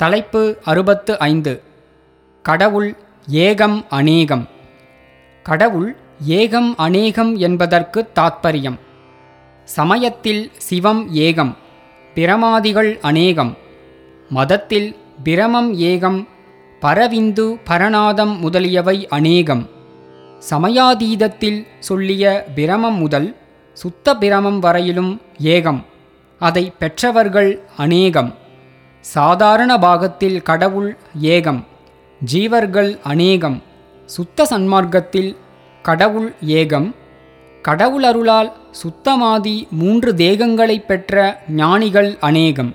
தலைப்பு அறுபத்து ஐந்து. கடவுள் ஏகம் அநேகம். கடவுள் ஏகம் அநேகம் என்பதற்கு தாத்பரியம். சமயத்தில் சிவம் ஏகம் பிரமாதிகள் அநேகம். மதத்தில் பிரமம் ஏகம் பரவிந்து பரநாதம் முதலியவை அநேகம். சமயாதீதத்தில் சொல்லிய பிரமம் முதல் சுத்த பிரமம் வரையிலும் ஏகம் அதை பெற்றவர்கள் அநேகம். சாதாரண பாகத்தில் கடவுள் ஏகம் ஜீவர்கள் அநேகம். சுத்த சன்மார்க்கத்தில் கடவுள் ஏகம் கடவுளருளால் சுத்தமாதி மூன்று தேகங்களைப் பெற்ற ஞானிகள் அநேகம்.